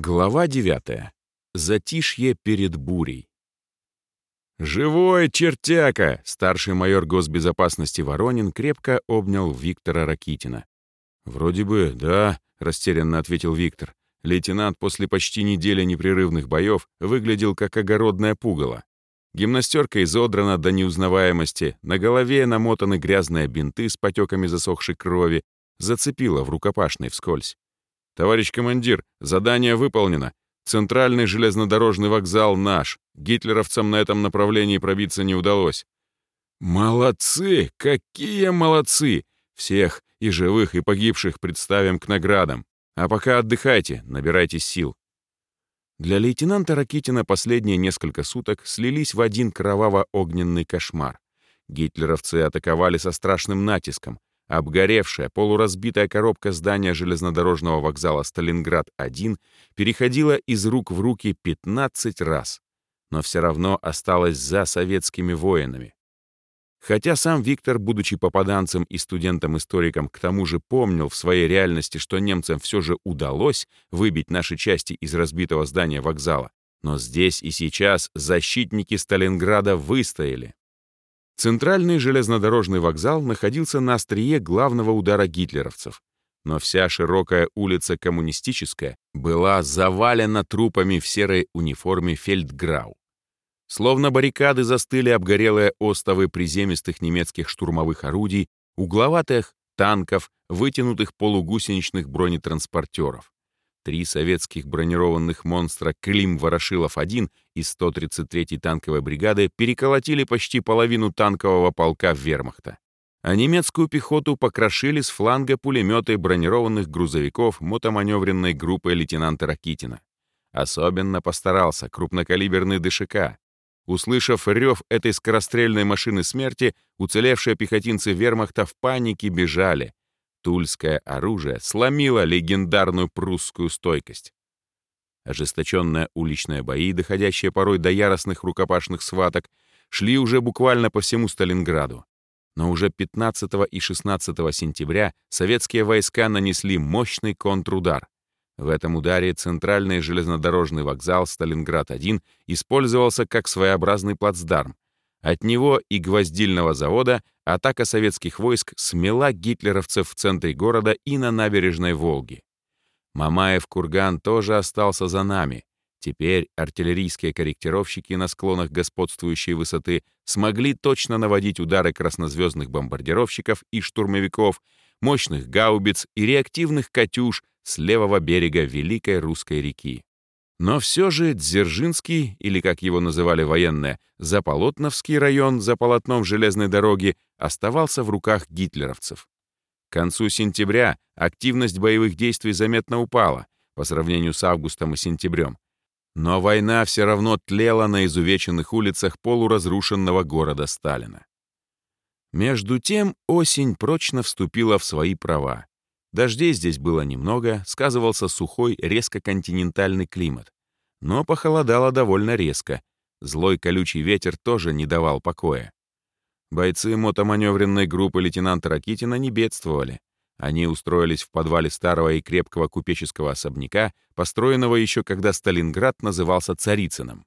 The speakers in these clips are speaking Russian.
Глава 9. Затишье перед бурей. «Живой, чертяка!» — старший майор госбезопасности Воронин крепко обнял Виктора Ракитина. «Вроде бы, да», — растерянно ответил Виктор. Лейтенант после почти недели непрерывных боев выглядел как огородное пугало. Гимнастерка изодрана до неузнаваемости, на голове намотаны грязные бинты с потеками засохшей крови, зацепила в рукопашной вскользь. «Товарищ командир, задание выполнено. Центральный железнодорожный вокзал наш. Гитлеровцам на этом направлении пробиться не удалось». «Молодцы! Какие молодцы! Всех, и живых, и погибших, представим к наградам. А пока отдыхайте, набирайтесь сил». Для лейтенанта Ракитина последние несколько суток слились в один кроваво-огненный кошмар. Гитлеровцы атаковали со страшным натиском, Обгоревшая, полуразбитая коробка здания железнодорожного вокзала «Сталинград-1» переходила из рук в руки 15 раз, но все равно осталась за советскими воинами. Хотя сам Виктор, будучи попаданцем и студентом-историком, к тому же помнил в своей реальности, что немцам все же удалось выбить наши части из разбитого здания вокзала, но здесь и сейчас защитники Сталинграда выстояли. Центральный железнодорожный вокзал находился на острие главного удара гитлеровцев, но вся широкая улица Коммунистическая была завалена трупами в серой униформе фельдграу. Словно баррикады застыли обгорелые остовы приземистых немецких штурмовых орудий, угловатых танков, вытянутых полугусеничных бронетранспортеров. Три советских бронированных монстра «Клим-Ворошилов-1» из 133-й танковой бригады переколотили почти половину танкового полка вермахта. А немецкую пехоту покрошили с фланга пулеметы бронированных грузовиков мотоманевренной группы лейтенанта Ракитина. Особенно постарался крупнокалиберный ДШК. Услышав рев этой скорострельной машины смерти, уцелевшие пехотинцы вермахта в панике бежали, Тульское оружие сломило легендарную прусскую стойкость. Ожесточенные уличные бои, доходящие порой до яростных рукопашных схваток, шли уже буквально по всему Сталинграду. Но уже 15 и 16 сентября советские войска нанесли мощный контрудар. В этом ударе центральный железнодорожный вокзал Сталинград-1 использовался как своеобразный плацдарм, от него и гвоздильного завода атака советских войск смела гитлеровцев в центре города и на набережной Волги. Мамаев курган тоже остался за нами. Теперь артиллерийские корректировщики на склонах господствующей высоты смогли точно наводить удары краснозвездных бомбардировщиков и штурмовиков, мощных гаубиц и реактивных «Катюш» с левого берега Великой Русской реки. Но все же Дзержинский, или как его называли военные, Заполотновский район за полотном железной дороги, оставался в руках гитлеровцев. К концу сентября активность боевых действий заметно упала по сравнению с августом и сентябрем. Но война все равно тлела на изувеченных улицах полуразрушенного города Сталина. Между тем осень прочно вступила в свои права. Дождей здесь было немного, сказывался сухой, резко континентальный климат. Но похолодало довольно резко. Злой колючий ветер тоже не давал покоя. Бойцы мотоманевренной группы лейтенанта Ракитина не бедствовали. Они устроились в подвале старого и крепкого купеческого особняка, построенного еще когда Сталинград назывался Царицыным.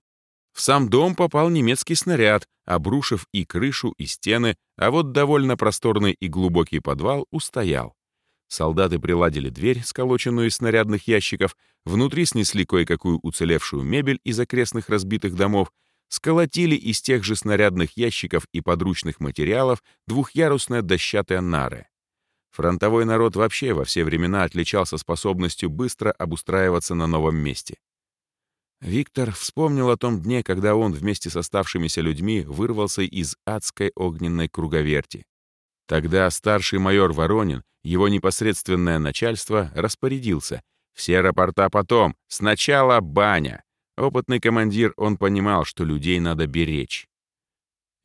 В сам дом попал немецкий снаряд, обрушив и крышу, и стены, а вот довольно просторный и глубокий подвал устоял. Солдаты приладили дверь, сколоченную из снарядных ящиков, внутри снесли кое-какую уцелевшую мебель из окрестных разбитых домов, сколотили из тех же снарядных ящиков и подручных материалов двухъярусные дощатые нары. Фронтовой народ вообще во все времена отличался способностью быстро обустраиваться на новом месте. Виктор вспомнил о том дне, когда он вместе с оставшимися людьми вырвался из адской огненной круговерти. Тогда старший майор Воронин, его непосредственное начальство, распорядился. Все рапорта потом, сначала баня. Опытный командир, он понимал, что людей надо беречь.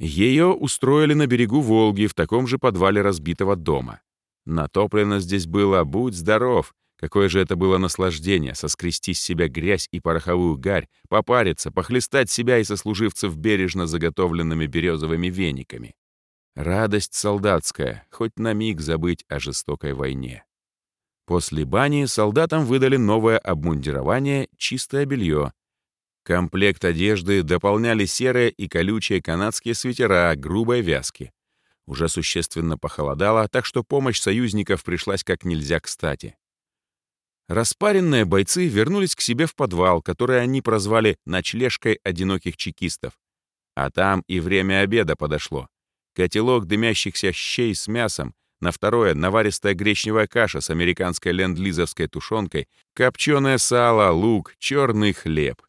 Ее устроили на берегу Волги в таком же подвале разбитого дома. Натоплено здесь было «Будь здоров!» Какое же это было наслаждение соскрести с себя грязь и пороховую гарь, попариться, похлестать себя и сослуживцев бережно заготовленными березовыми вениками. Радость солдатская, хоть на миг забыть о жестокой войне. После бани солдатам выдали новое обмундирование, чистое белье. Комплект одежды дополняли серые и колючие канадские свитера грубой вязки. Уже существенно похолодало, так что помощь союзников пришлась как нельзя кстати. Распаренные бойцы вернулись к себе в подвал, который они прозвали «ночлежкой одиноких чекистов». А там и время обеда подошло. Котелок дымящихся щей с мясом, на второе — наваристая гречневая каша с американской ленд-лизовской тушенкой, копченое сало, лук, черный хлеб.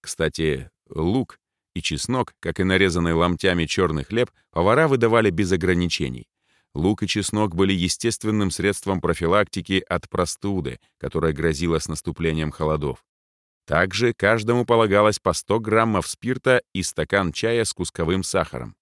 Кстати, лук и чеснок, как и нарезанный ломтями черный хлеб, повара выдавали без ограничений. Лук и чеснок были естественным средством профилактики от простуды, которая грозила с наступлением холодов. Также каждому полагалось по 100 граммов спирта и стакан чая с кусковым сахаром.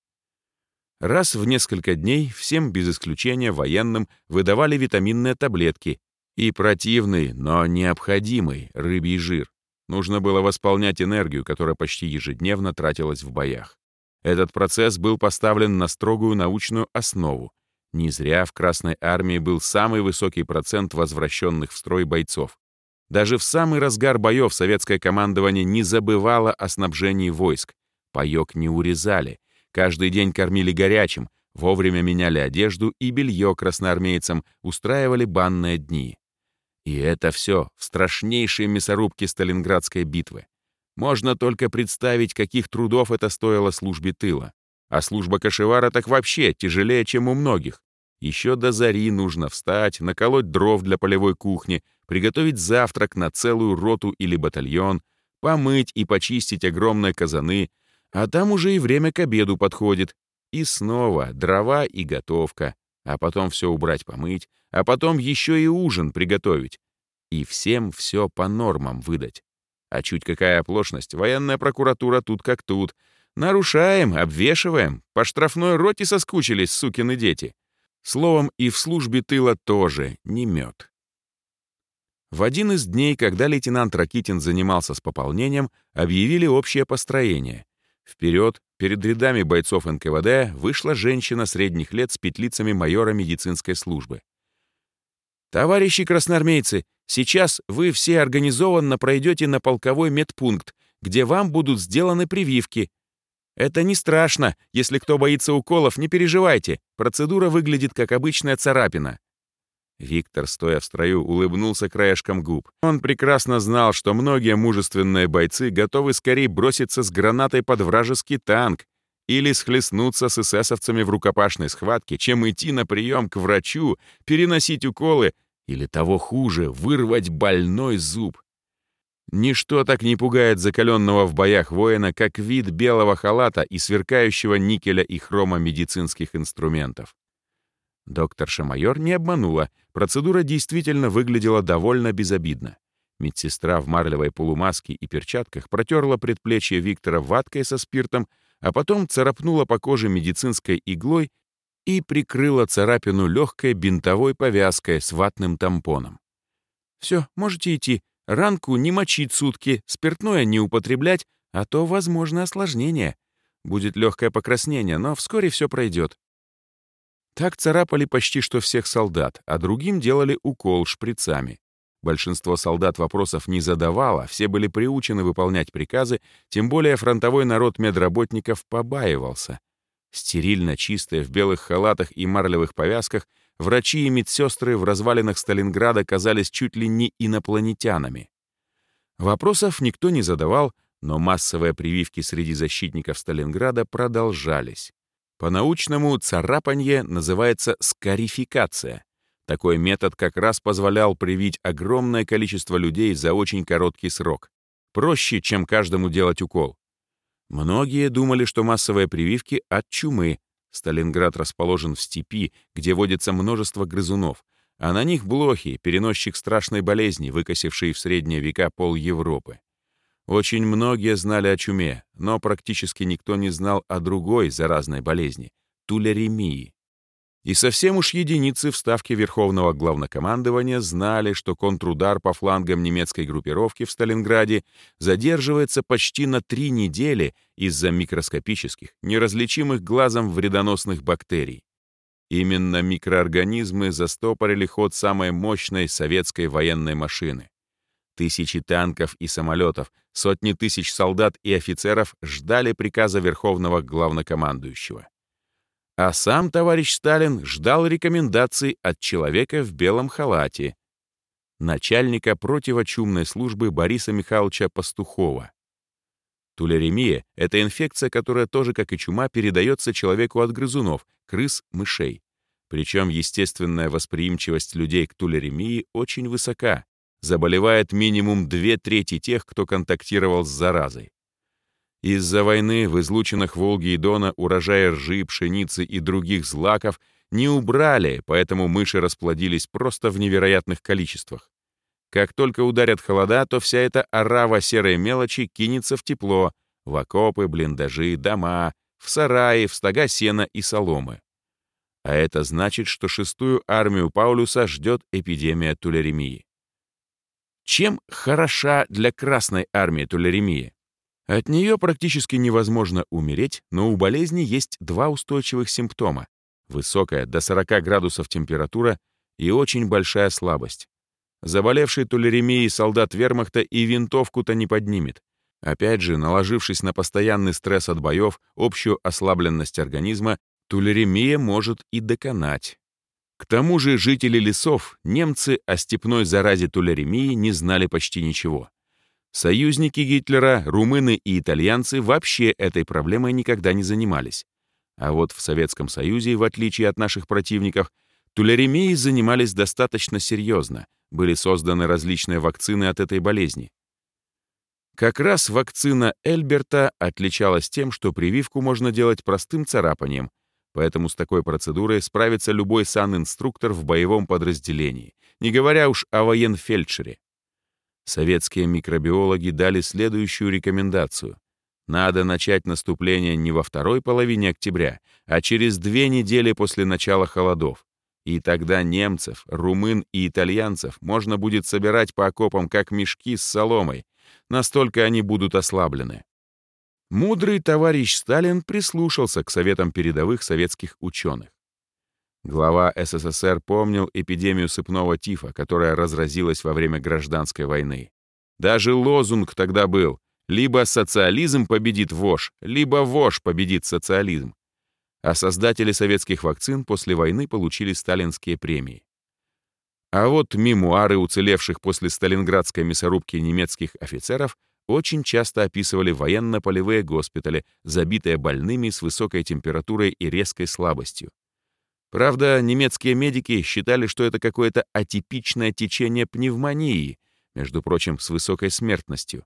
Раз в несколько дней всем без исключения военным выдавали витаминные таблетки и противный, но необходимый рыбий жир. Нужно было восполнять энергию, которая почти ежедневно тратилась в боях. Этот процесс был поставлен на строгую научную основу, не зря в Красной армии был самый высокий процент возвращенных в строй бойцов. Даже в самый разгар боев советское командование не забывало о снабжении войск. Паёк не урезали, каждый день кормили горячим, вовремя меняли одежду и белье красноармейцам, устраивали банные дни. И это все в страшнейшей мясорубке Сталинградской битвы. Можно только представить, каких трудов это стоило службе тыла. А служба кошевара так вообще тяжелее, чем у многих. Еще до зари нужно встать, наколоть дров для полевой кухни, приготовить завтрак на целую роту или батальон, помыть и почистить огромные казаны, а там уже и время к обеду подходит. И снова дрова и готовка, а потом все убрать помыть, а потом еще и ужин приготовить. И всем все по нормам выдать. А чуть какая оплошность, военная прокуратура тут как тут — Нарушаем, обвешиваем. По штрафной роте соскучились, сукины дети. Словом, и в службе тыла тоже не мед. В один из дней, когда лейтенант Ракитин занимался с пополнением, объявили общее построение. Вперед, перед рядами бойцов НКВД, вышла женщина средних лет с петлицами майора медицинской службы. «Товарищи красноармейцы, сейчас вы все организованно пройдете на полковой медпункт, где вам будут сделаны прививки, это не страшно. Если кто боится уколов, не переживайте. Процедура выглядит как обычная царапина. Виктор, стоя в строю, улыбнулся краешком губ. Он прекрасно знал, что многие мужественные бойцы готовы скорее броситься с гранатой под вражеский танк или схлестнуться с эсэсовцами в рукопашной схватке, чем идти на прием к врачу, переносить уколы или, того хуже, вырвать больной зуб. Ничто так не пугает закаленного в боях воина, как вид белого халата и сверкающего никеля и хрома медицинских инструментов. Доктор-шамайор не обманула, процедура действительно выглядела довольно безобидно. Медсестра в марлевой полумаске и перчатках протерла предплечье Виктора ваткой со спиртом, а потом царапнула по коже медицинской иглой и прикрыла царапину легкой бинтовой повязкой с ватным тампоном. «Все, можете идти», Ранку не мочить сутки, спиртное не употреблять, а то возможно осложнение. Будет легкое покраснение, но вскоре все пройдет. Так царапали почти что всех солдат, а другим делали укол шприцами. Большинство солдат вопросов не задавало, все были приучены выполнять приказы, тем более фронтовой народ медработников побаивался. Стерильно чистые в белых халатах и марлевых повязках врачи и медсестры в развалинах Сталинграда казались чуть ли не инопланетянами. Вопросов никто не задавал, но массовые прививки среди защитников Сталинграда продолжались. По-научному царапанье называется скарификация. Такой метод как раз позволял привить огромное количество людей за очень короткий срок. Проще, чем каждому делать укол. Многие думали, что массовые прививки от чумы, Сталинград расположен в степи, где водится множество грызунов, а на них блохи, переносчик страшной болезни, выкосившие в средние века пол Европы. Очень многие знали о чуме, но практически никто не знал о другой заразной болезни — тулеремии. И совсем уж единицы в ставке Верховного Главнокомандования знали, что контрудар по флангам немецкой группировки в Сталинграде задерживается почти на три недели из-за микроскопических, неразличимых глазом вредоносных бактерий. Именно микроорганизмы застопорили ход самой мощной советской военной машины. Тысячи танков и самолетов, сотни тысяч солдат и офицеров ждали приказа Верховного Главнокомандующего. А сам товарищ Сталин ждал рекомендаций от человека в белом халате, начальника противочумной службы Бориса Михайловича Пастухова. Тулеремия — это инфекция, которая тоже, как и чума, передается человеку от грызунов, крыс, мышей. Причем естественная восприимчивость людей к тулеремии очень высока. Заболевает минимум две трети тех, кто контактировал с заразой. Из-за войны в излучинах Волги и Дона урожая ржи, пшеницы и других злаков не убрали, поэтому мыши расплодились просто в невероятных количествах. Как только ударят холода, то вся эта орава серой мелочи кинется в тепло, в окопы, блиндажи, дома, в сараи, в стога сена и соломы. А это значит, что шестую армию Паулюса ждет эпидемия тулеремии. Чем хороша для Красной армии тулеремия? От нее практически невозможно умереть, но у болезни есть два устойчивых симптома — высокая до 40 градусов температура и очень большая слабость. Заболевший тулеремией солдат вермахта и винтовку-то не поднимет. Опять же, наложившись на постоянный стресс от боев, общую ослабленность организма, тулеремия может и доконать. К тому же жители лесов, немцы о степной заразе тулеремии не знали почти ничего. Союзники Гитлера, румыны и итальянцы вообще этой проблемой никогда не занимались. А вот в Советском Союзе, в отличие от наших противников, тулеремией занимались достаточно серьезно — были созданы различные вакцины от этой болезни. Как раз вакцина Эльберта отличалась тем, что прививку можно делать простым царапанием, поэтому с такой процедурой справится любой санинструктор в боевом подразделении, не говоря уж о военфельдшере. Советские микробиологи дали следующую рекомендацию. Надо начать наступление не во второй половине октября, а через две недели после начала холодов. И тогда немцев, румын и итальянцев можно будет собирать по окопам как мешки с соломой, настолько они будут ослаблены. Мудрый товарищ Сталин прислушался к советам передовых советских ученых. Глава СССР помнил эпидемию сыпного тифа, которая разразилась во время гражданской войны. Даже лозунг тогда был «Либо социализм победит ВОЖ, либо ВОЖ победит социализм» а создатели советских вакцин после войны получили сталинские премии. А вот мемуары уцелевших после сталинградской мясорубки немецких офицеров очень часто описывали военно-полевые госпитали, забитые больными с высокой температурой и резкой слабостью. Правда, немецкие медики считали, что это какое-то атипичное течение пневмонии, между прочим, с высокой смертностью.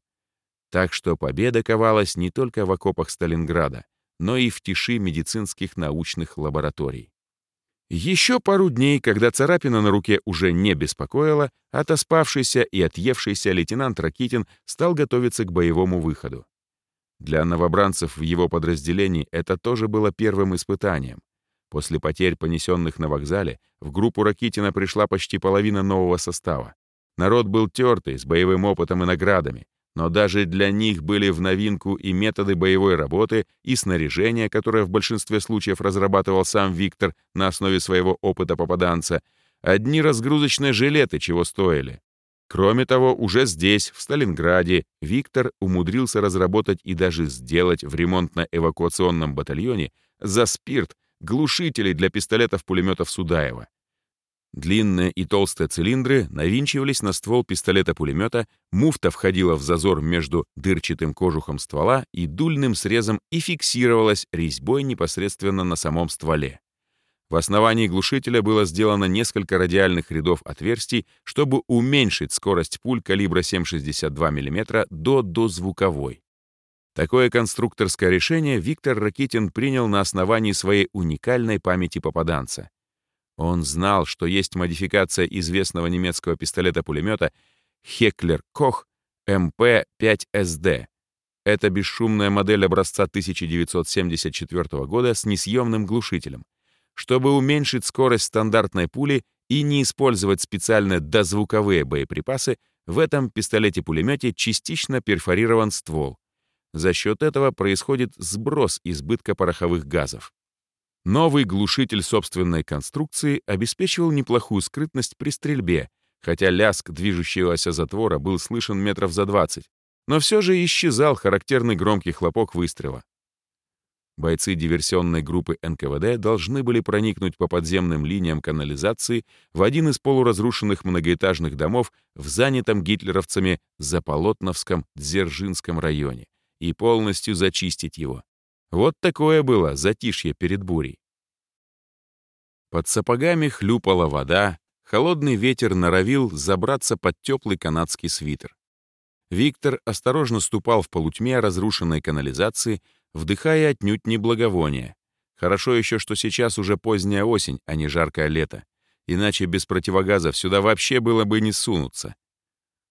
Так что победа ковалась не только в окопах Сталинграда но и в тиши медицинских научных лабораторий. Еще пару дней, когда царапина на руке уже не беспокоила, отоспавшийся и отъевшийся лейтенант Ракитин стал готовиться к боевому выходу. Для новобранцев в его подразделении это тоже было первым испытанием. После потерь, понесенных на вокзале, в группу Ракитина пришла почти половина нового состава. Народ был тертый, с боевым опытом и наградами, но даже для них были в новинку и методы боевой работы, и снаряжение, которое в большинстве случаев разрабатывал сам Виктор на основе своего опыта попаданца, одни разгрузочные жилеты чего стоили. Кроме того, уже здесь, в Сталинграде, Виктор умудрился разработать и даже сделать в ремонтно-эвакуационном батальоне за спирт глушители для пистолетов-пулеметов Судаева. Длинные и толстые цилиндры навинчивались на ствол пистолета-пулемета, муфта входила в зазор между дырчатым кожухом ствола и дульным срезом и фиксировалась резьбой непосредственно на самом стволе. В основании глушителя было сделано несколько радиальных рядов отверстий, чтобы уменьшить скорость пуль калибра 7,62 мм до дозвуковой. Такое конструкторское решение Виктор Ракитин принял на основании своей уникальной памяти попаданца — он знал, что есть модификация известного немецкого пистолета-пулемета Heckler Koch MP5SD. Это бесшумная модель образца 1974 года с несъемным глушителем. Чтобы уменьшить скорость стандартной пули и не использовать специальные дозвуковые боеприпасы, в этом пистолете-пулемете частично перфорирован ствол. За счет этого происходит сброс избытка пороховых газов. Новый глушитель собственной конструкции обеспечивал неплохую скрытность при стрельбе, хотя ляск движущегося затвора был слышен метров за 20, но все же исчезал характерный громкий хлопок выстрела. Бойцы диверсионной группы НКВД должны были проникнуть по подземным линиям канализации в один из полуразрушенных многоэтажных домов в занятом гитлеровцами Заполотновском Дзержинском районе и полностью зачистить его. Вот такое было затишье перед бурей. Под сапогами хлюпала вода, холодный ветер норовил забраться под теплый канадский свитер. Виктор осторожно ступал в полутьме разрушенной канализации, вдыхая отнюдь не благовоние. Хорошо еще, что сейчас уже поздняя осень, а не жаркое лето. Иначе без противогазов сюда вообще было бы не сунуться.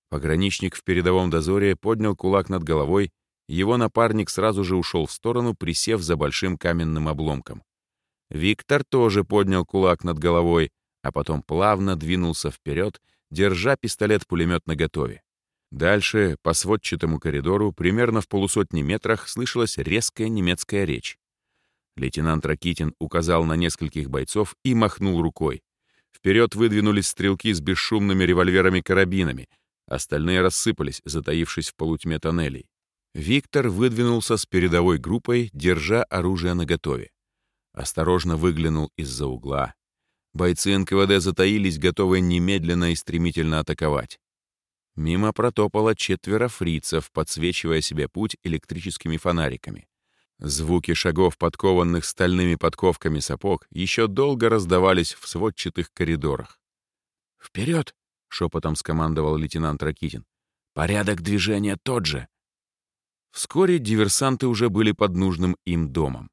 Пограничник в передовом дозоре поднял кулак над головой его напарник сразу же ушел в сторону, присев за большим каменным обломком. Виктор тоже поднял кулак над головой, а потом плавно двинулся вперед, держа пистолет-пулемет наготове. Дальше, по сводчатому коридору, примерно в полусотни метрах, слышалась резкая немецкая речь. Лейтенант Ракитин указал на нескольких бойцов и махнул рукой. Вперед выдвинулись стрелки с бесшумными револьверами-карабинами, остальные рассыпались, затаившись в полутьме тоннелей. Виктор выдвинулся с передовой группой, держа оружие наготове. Осторожно выглянул из-за угла. Бойцы НКВД затаились, готовые немедленно и стремительно атаковать. Мимо протопало четверо фрицев, подсвечивая себе путь электрическими фонариками. Звуки шагов, подкованных стальными подковками сапог, еще долго раздавались в сводчатых коридорах. «Вперед!» — шепотом скомандовал лейтенант Ракитин. «Порядок движения тот же!» Вскоре диверсанты уже были под нужным им домом.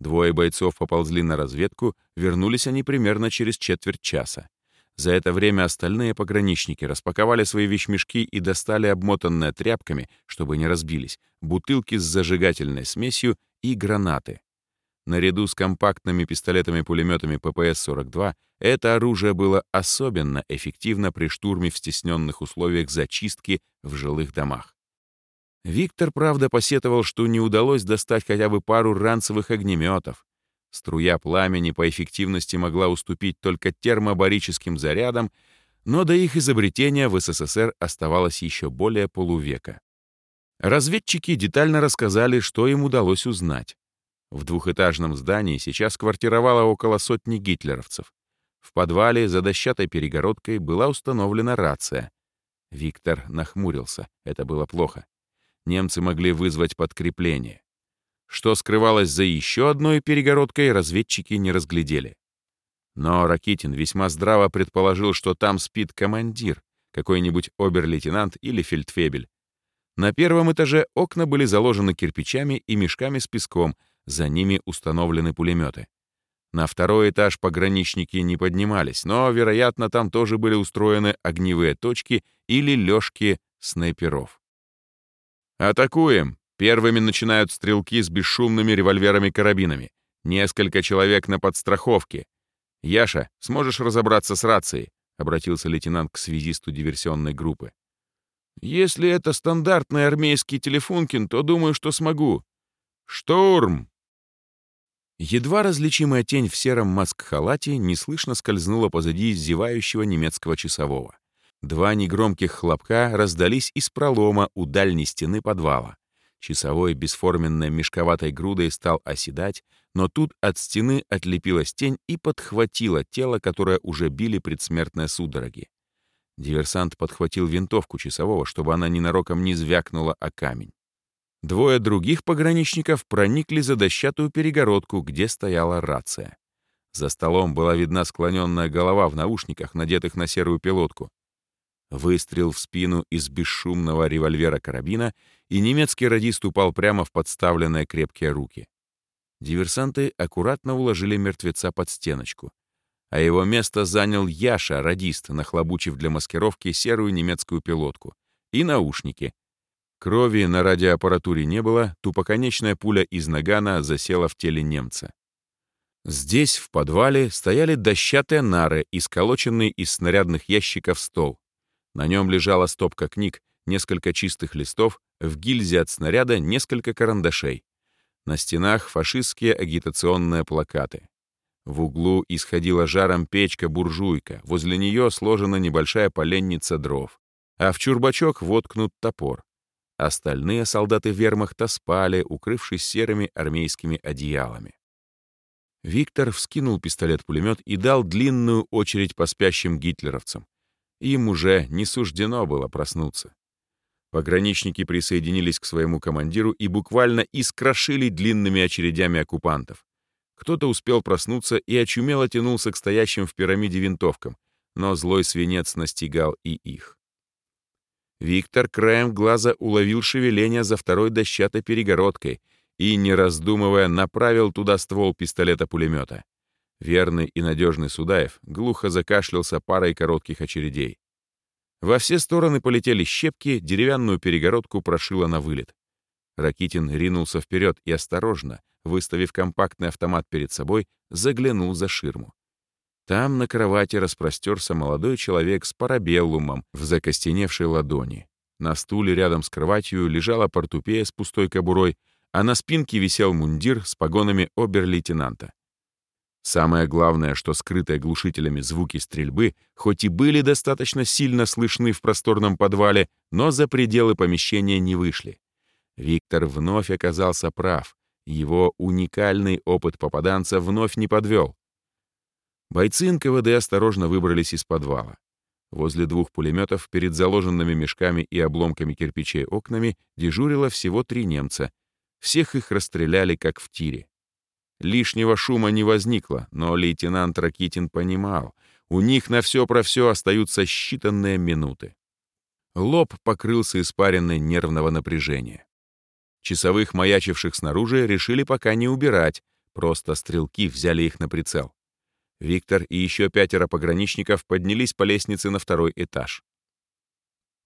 Двое бойцов поползли на разведку, вернулись они примерно через четверть часа. За это время остальные пограничники распаковали свои вещмешки и достали обмотанные тряпками, чтобы не разбились, бутылки с зажигательной смесью и гранаты. Наряду с компактными пистолетами-пулеметами ППС-42 это оружие было особенно эффективно при штурме в стесненных условиях зачистки в жилых домах. Виктор, правда, посетовал, что не удалось достать хотя бы пару ранцевых огнеметов. Струя пламени по эффективности могла уступить только термобарическим зарядам, но до их изобретения в СССР оставалось еще более полувека. Разведчики детально рассказали, что им удалось узнать. В двухэтажном здании сейчас квартировало около сотни гитлеровцев. В подвале за дощатой перегородкой была установлена рация. Виктор нахмурился. Это было плохо немцы могли вызвать подкрепление. Что скрывалось за еще одной перегородкой, разведчики не разглядели. Но Ракитин весьма здраво предположил, что там спит командир, какой-нибудь обер-лейтенант или фельдфебель. На первом этаже окна были заложены кирпичами и мешками с песком, за ними установлены пулеметы. На второй этаж пограничники не поднимались, но, вероятно, там тоже были устроены огневые точки или лёжки снайперов. «Атакуем!» Первыми начинают стрелки с бесшумными револьверами-карабинами. Несколько человек на подстраховке. «Яша, сможешь разобраться с рацией?» — обратился лейтенант к связисту диверсионной группы. «Если это стандартный армейский телефонкин, то думаю, что смогу. Штурм!» Едва различимая тень в сером маск-халате неслышно скользнула позади зевающего немецкого часового. Два негромких хлопка раздались из пролома у дальней стены подвала. Часовой бесформенной мешковатой грудой стал оседать, но тут от стены отлепилась тень и подхватила тело, которое уже били предсмертные судороги. Диверсант подхватил винтовку часового, чтобы она ненароком не звякнула о камень. Двое других пограничников проникли за дощатую перегородку, где стояла рация. За столом была видна склоненная голова в наушниках, надетых на серую пилотку. Выстрел в спину из бесшумного револьвера-карабина, и немецкий радист упал прямо в подставленные крепкие руки. Диверсанты аккуратно уложили мертвеца под стеночку. А его место занял Яша, радист, нахлобучив для маскировки серую немецкую пилотку. И наушники. Крови на радиоаппаратуре не было, тупоконечная пуля из нагана засела в теле немца. Здесь, в подвале, стояли дощатые нары и сколоченный из снарядных ящиков стол. На нем лежала стопка книг, несколько чистых листов, в гильзе от снаряда несколько карандашей. На стенах фашистские агитационные плакаты. В углу исходила жаром печка-буржуйка, возле нее сложена небольшая поленница дров, а в чурбачок воткнут топор. Остальные солдаты вермахта спали, укрывшись серыми армейскими одеялами. Виктор вскинул пистолет-пулемет и дал длинную очередь по спящим гитлеровцам. Им уже не суждено было проснуться. Пограничники присоединились к своему командиру и буквально искрошили длинными очередями оккупантов. Кто-то успел проснуться и очумело тянулся к стоящим в пирамиде винтовкам, но злой свинец настигал и их. Виктор краем глаза уловил шевеление за второй дощатой перегородкой и, не раздумывая, направил туда ствол пистолета-пулемета. Верный и надежный Судаев глухо закашлялся парой коротких очередей. Во все стороны полетели щепки, деревянную перегородку прошило на вылет. Ракитин ринулся вперед и осторожно, выставив компактный автомат перед собой, заглянул за ширму. Там на кровати распростерся молодой человек с парабеллумом в закостеневшей ладони. На стуле рядом с кроватью лежала портупея с пустой кобурой, а на спинке висел мундир с погонами обер-лейтенанта. Самое главное, что скрытые глушителями звуки стрельбы, хоть и были достаточно сильно слышны в просторном подвале, но за пределы помещения не вышли. Виктор вновь оказался прав. Его уникальный опыт попаданца вновь не подвел. Бойцы НКВД осторожно выбрались из подвала. Возле двух пулеметов перед заложенными мешками и обломками кирпичей окнами дежурило всего три немца. Всех их расстреляли, как в тире. Лишнего шума не возникло, но лейтенант Ракитин понимал, у них на все про все остаются считанные минуты. Лоб покрылся испаренной нервного напряжения. Часовых, маячивших снаружи, решили пока не убирать, просто стрелки взяли их на прицел. Виктор и еще пятеро пограничников поднялись по лестнице на второй этаж.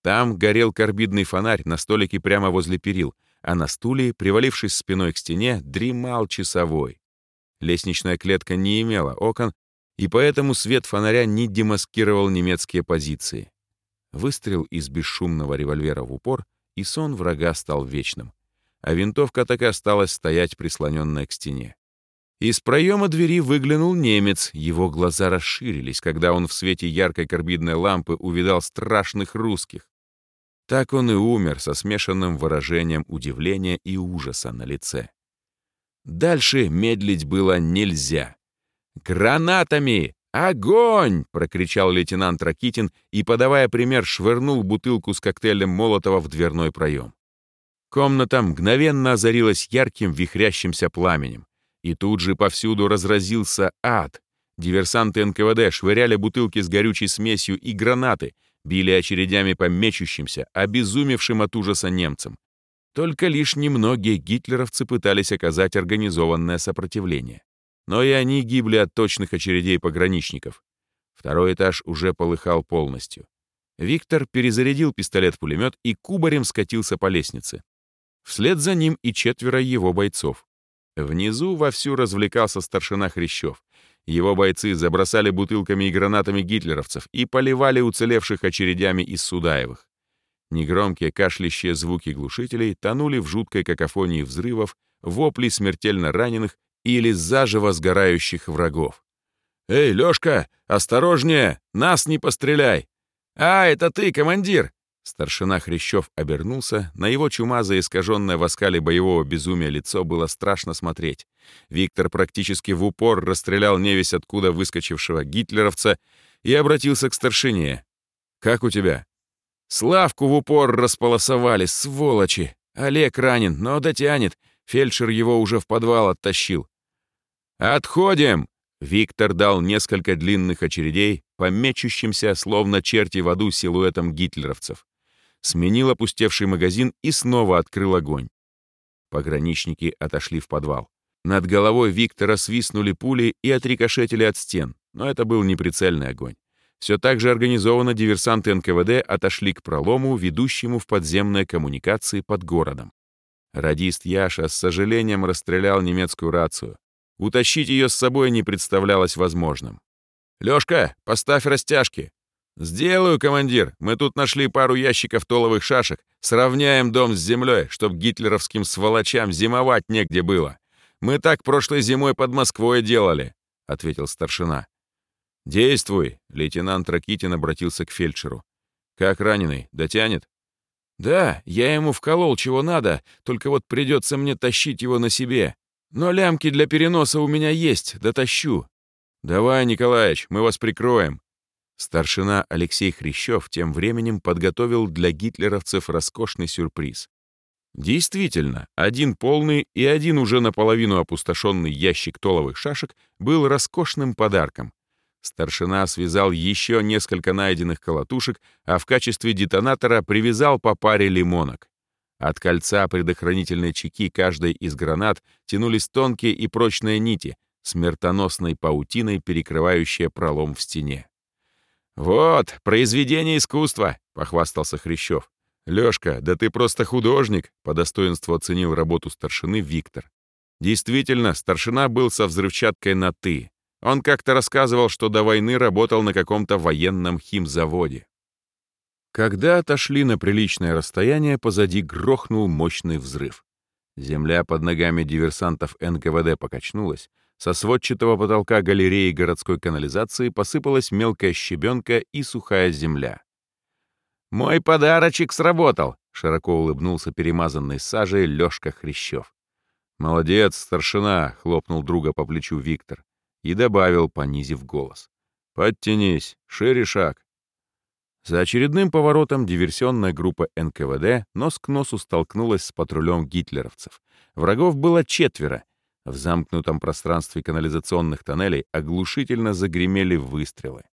Там горел карбидный фонарь на столике прямо возле перил, а на стуле, привалившись спиной к стене, дремал часовой. Лестничная клетка не имела окон, и поэтому свет фонаря не демаскировал немецкие позиции. Выстрел из бесшумного револьвера в упор, и сон врага стал вечным. А винтовка так и осталась стоять, прислоненная к стене. Из проема двери выглянул немец, его глаза расширились, когда он в свете яркой карбидной лампы увидал страшных русских. Так он и умер со смешанным выражением удивления и ужаса на лице. Дальше медлить было нельзя. «Гранатами! Огонь!» — прокричал лейтенант Ракитин и, подавая пример, швырнул бутылку с коктейлем Молотова в дверной проем. Комната мгновенно озарилась ярким вихрящимся пламенем. И тут же повсюду разразился ад. Диверсанты НКВД швыряли бутылки с горючей смесью и гранаты, били очередями по мечущимся, обезумевшим от ужаса немцам. Только лишь немногие гитлеровцы пытались оказать организованное сопротивление. Но и они гибли от точных очередей пограничников. Второй этаж уже полыхал полностью. Виктор перезарядил пистолет-пулемет и кубарем скатился по лестнице. Вслед за ним и четверо его бойцов. Внизу вовсю развлекался старшина Хрящев. Его бойцы забросали бутылками и гранатами гитлеровцев и поливали уцелевших очередями из Судаевых. Негромкие кашлящие звуки глушителей тонули в жуткой какофонии взрывов, вопли смертельно раненых или заживо сгорающих врагов. «Эй, Лёшка, осторожнее! Нас не постреляй!» «А, это ты, командир!» Старшина Хрящев обернулся, на его чумазое искаженное в оскале боевого безумия лицо было страшно смотреть. Виктор практически в упор расстрелял невесть откуда выскочившего гитлеровца и обратился к старшине. «Как у тебя?» Славку в упор располосовали, сволочи. Олег ранен, но дотянет. Фельдшер его уже в подвал оттащил. «Отходим!» Виктор дал несколько длинных очередей по мечущимся, словно черти в аду, силуэтам гитлеровцев. Сменил опустевший магазин и снова открыл огонь. Пограничники отошли в подвал. Над головой Виктора свистнули пули и отрикошетили от стен, но это был неприцельный огонь. Все так же организованно диверсанты НКВД отошли к пролому, ведущему в подземные коммуникации под городом. Радист Яша с сожалением расстрелял немецкую рацию. Утащить ее с собой не представлялось возможным. «Лёшка, поставь растяжки!» «Сделаю, командир. Мы тут нашли пару ящиков толовых шашек. Сравняем дом с землей, чтоб гитлеровским сволочам зимовать негде было. Мы так прошлой зимой под Москвой делали», — ответил старшина. «Действуй», — лейтенант Ракитин обратился к фельдшеру. «Как раненый? Дотянет?» «Да, я ему вколол чего надо, только вот придется мне тащить его на себе. Но лямки для переноса у меня есть, дотащу». «Давай, Николаевич, мы вас прикроем». Старшина Алексей Хрящев тем временем подготовил для гитлеровцев роскошный сюрприз. Действительно, один полный и один уже наполовину опустошенный ящик толовых шашек был роскошным подарком. Старшина связал еще несколько найденных колотушек, а в качестве детонатора привязал по паре лимонок. От кольца предохранительной чеки каждой из гранат тянулись тонкие и прочные нити, смертоносной паутиной, перекрывающие пролом в стене. «Вот, произведение искусства!» — похвастался Хрящев. «Лёшка, да ты просто художник!» — по достоинству оценил работу старшины Виктор. Действительно, старшина был со взрывчаткой на «ты». Он как-то рассказывал, что до войны работал на каком-то военном химзаводе. Когда отошли на приличное расстояние, позади грохнул мощный взрыв. Земля под ногами диверсантов НКВД покачнулась, со сводчатого потолка галереи городской канализации посыпалась мелкая щебенка и сухая земля. «Мой подарочек сработал!» — широко улыбнулся перемазанный сажей Лёшка Хрящев. «Молодец, старшина!» — хлопнул друга по плечу Виктор и добавил, понизив голос. «Подтянись, шире шаг». За очередным поворотом диверсионная группа НКВД нос к носу столкнулась с патрулем гитлеровцев. Врагов было четверо. В замкнутом пространстве канализационных тоннелей оглушительно загремели выстрелы.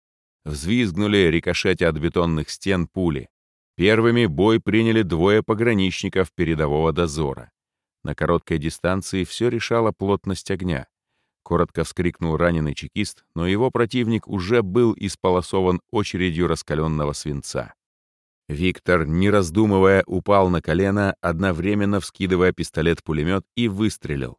Взвизгнули рикошетя от бетонных стен пули. Первыми бой приняли двое пограничников передового дозора. На короткой дистанции все решала плотность огня. Коротко вскрикнул раненый чекист, но его противник уже был исполосован очередью раскаленного свинца. Виктор, не раздумывая, упал на колено, одновременно вскидывая пистолет-пулемет и выстрелил.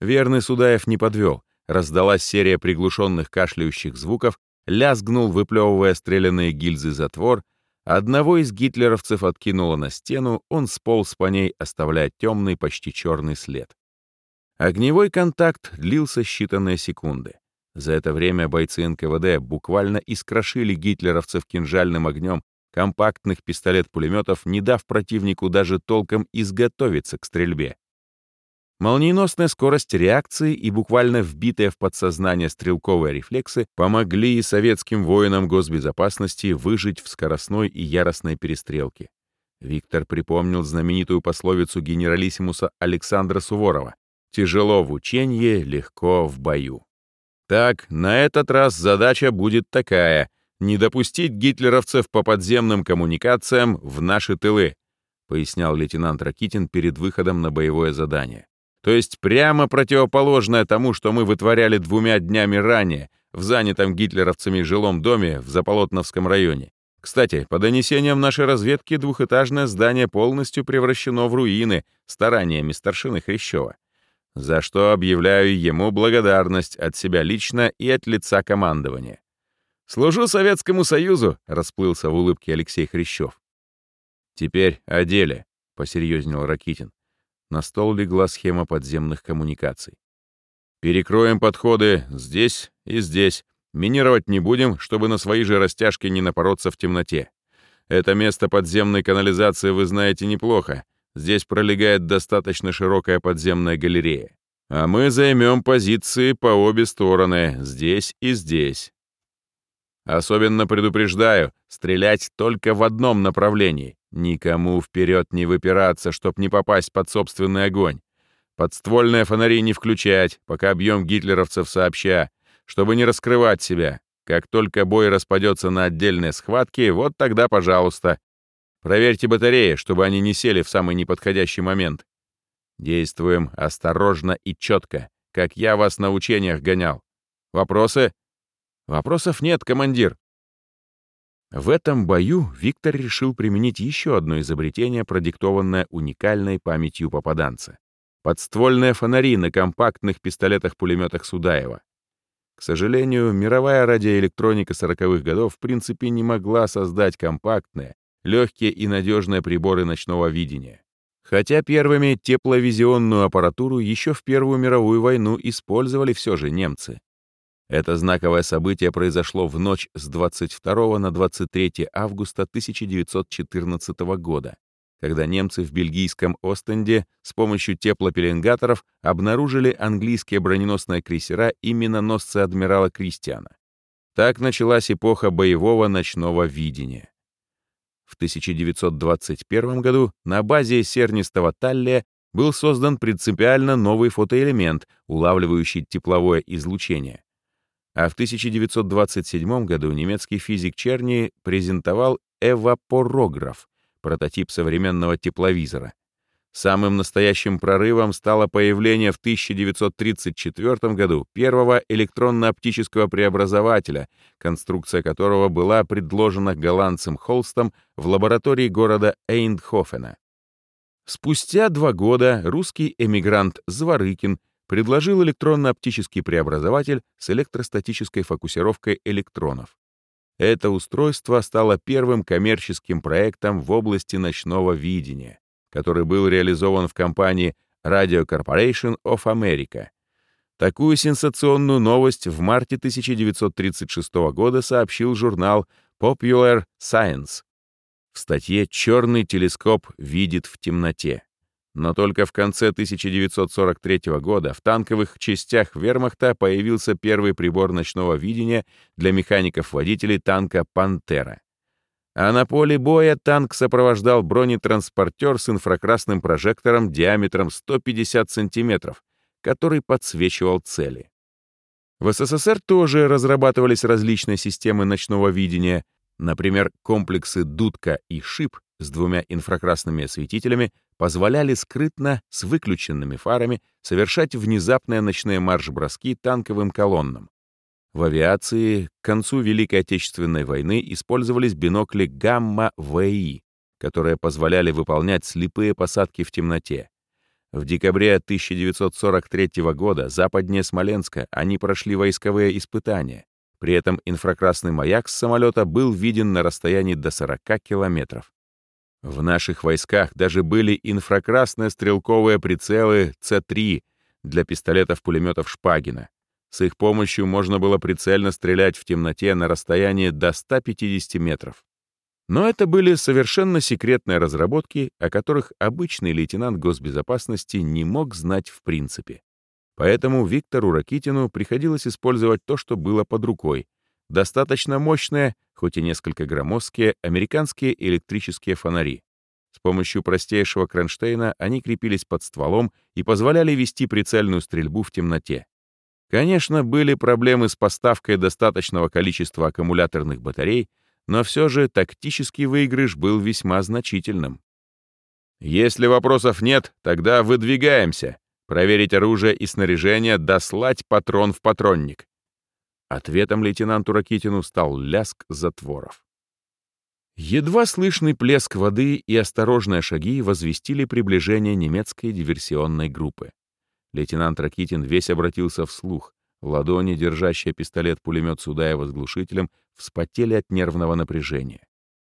Верный Судаев не подвел. Раздалась серия приглушенных кашляющих звуков, лязгнул, выплевывая стрелянные гильзы затвор, одного из гитлеровцев откинуло на стену, он сполз по ней, оставляя темный, почти черный след. Огневой контакт длился считанные секунды. За это время бойцы НКВД буквально искрошили гитлеровцев кинжальным огнем компактных пистолет-пулеметов, не дав противнику даже толком изготовиться к стрельбе. Молниеносная скорость реакции и буквально вбитые в подсознание стрелковые рефлексы помогли и советским воинам госбезопасности выжить в скоростной и яростной перестрелке. Виктор припомнил знаменитую пословицу генералиссимуса Александра Суворова Тяжело в учении, легко в бою. Так, на этот раз задача будет такая — не допустить гитлеровцев по подземным коммуникациям в наши тылы, пояснял лейтенант Ракитин перед выходом на боевое задание. То есть прямо противоположное тому, что мы вытворяли двумя днями ранее в занятом гитлеровцами жилом доме в Заполотновском районе. Кстати, по донесениям нашей разведки, двухэтажное здание полностью превращено в руины стараниями старшины Хрящева за что объявляю ему благодарность от себя лично и от лица командования. «Служу Советскому Союзу!» — расплылся в улыбке Алексей Хрящев. «Теперь о деле», — посерьезнел Ракитин. На стол легла схема подземных коммуникаций. «Перекроем подходы здесь и здесь. Минировать не будем, чтобы на свои же растяжки не напороться в темноте. Это место подземной канализации вы знаете неплохо, Здесь пролегает достаточно широкая подземная галерея. А мы займем позиции по обе стороны, здесь и здесь. Особенно предупреждаю, стрелять только в одном направлении. Никому вперед не выпираться, чтоб не попасть под собственный огонь. Подствольные фонари не включать, пока объем гитлеровцев сообща, чтобы не раскрывать себя. Как только бой распадется на отдельные схватки, вот тогда, пожалуйста, Проверьте батареи, чтобы они не сели в самый неподходящий момент. Действуем осторожно и четко, как я вас на учениях гонял. Вопросы? Вопросов нет, командир. В этом бою Виктор решил применить еще одно изобретение, продиктованное уникальной памятью попаданца. Подствольные фонари на компактных пистолетах-пулеметах Судаева. К сожалению, мировая радиоэлектроника 40-х годов в принципе не могла создать компактные, легкие и надежные приборы ночного видения. Хотя первыми тепловизионную аппаратуру еще в Первую мировую войну использовали все же немцы. Это знаковое событие произошло в ночь с 22 на 23 августа 1914 года, когда немцы в бельгийском Остенде с помощью теплопеленгаторов обнаружили английские броненосные крейсера и миноносцы адмирала Кристиана. Так началась эпоха боевого ночного видения. В 1921 году на базе сернистого таллия был создан принципиально новый фотоэлемент, улавливающий тепловое излучение. А в 1927 году немецкий физик Черни презентовал эвапорограф, прототип современного тепловизора. Самым настоящим прорывом стало появление в 1934 году первого электронно-оптического преобразователя, конструкция которого была предложена голландцем Холстом в лаборатории города Эйндхофена. Спустя два года русский эмигрант Зворыкин предложил электронно-оптический преобразователь с электростатической фокусировкой электронов. Это устройство стало первым коммерческим проектом в области ночного видения, который был реализован в компании Radio Corporation of America. Такую сенсационную новость в марте 1936 года сообщил журнал Popular Science. В статье «Черный телескоп видит в темноте». Но только в конце 1943 года в танковых частях вермахта появился первый прибор ночного видения для механиков-водителей танка «Пантера». А на поле боя танк сопровождал бронетранспортер с инфракрасным прожектором диаметром 150 сантиметров, который подсвечивал цели. В СССР тоже разрабатывались различные системы ночного видения, например, комплексы «Дудка» и «Шип» с двумя инфракрасными осветителями позволяли скрытно, с выключенными фарами, совершать внезапные ночные марш-броски танковым колоннам. В авиации к концу Великой Отечественной войны использовались бинокли гамма-ВИ, которые позволяли выполнять слепые посадки в темноте. В декабре 1943 года западнее Смоленска они прошли войсковые испытания. При этом инфракрасный маяк с самолета был виден на расстоянии до 40 километров. В наших войсках даже были инфракрасные стрелковые прицелы С-3 для пистолетов-пулеметов Шпагина. С их помощью можно было прицельно стрелять в темноте на расстоянии до 150 метров. Но это были совершенно секретные разработки, о которых обычный лейтенант госбезопасности не мог знать в принципе. Поэтому Виктору Ракитину приходилось использовать то, что было под рукой, достаточно мощные, хоть и несколько громоздкие, американские электрические фонари. С помощью простейшего кронштейна они крепились под стволом и позволяли вести прицельную стрельбу в темноте. Конечно, были проблемы с поставкой достаточного количества аккумуляторных батарей, но все же тактический выигрыш был весьма значительным. Если вопросов нет, тогда выдвигаемся. Проверить оружие и снаряжение, дослать патрон в патронник. Ответом лейтенанту Ракитину стал ляск затворов. Едва слышный плеск воды и осторожные шаги возвестили приближение немецкой диверсионной группы. Лейтенант Ракитин весь обратился вслух. В ладони, держащая пистолет-пулемет Судаева с глушителем, вспотели от нервного напряжения.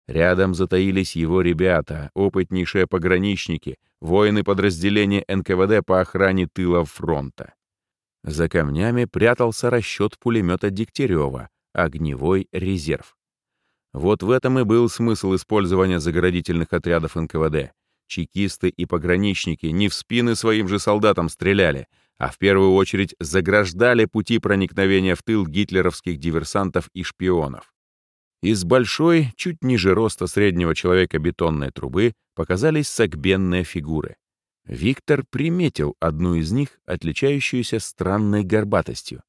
Рядом затаились его ребята, опытнейшие пограничники, воины подразделения НКВД по охране тыла фронта. За камнями прятался расчет пулемета Дегтярева, огневой резерв. Вот в этом и был смысл использования заградительных отрядов НКВД. Чекисты и пограничники не в спины своим же солдатам стреляли, а в первую очередь заграждали пути проникновения в тыл гитлеровских диверсантов и шпионов. Из большой, чуть ниже роста среднего человека бетонной трубы показались согбенные фигуры. Виктор приметил одну из них, отличающуюся странной горбатостью.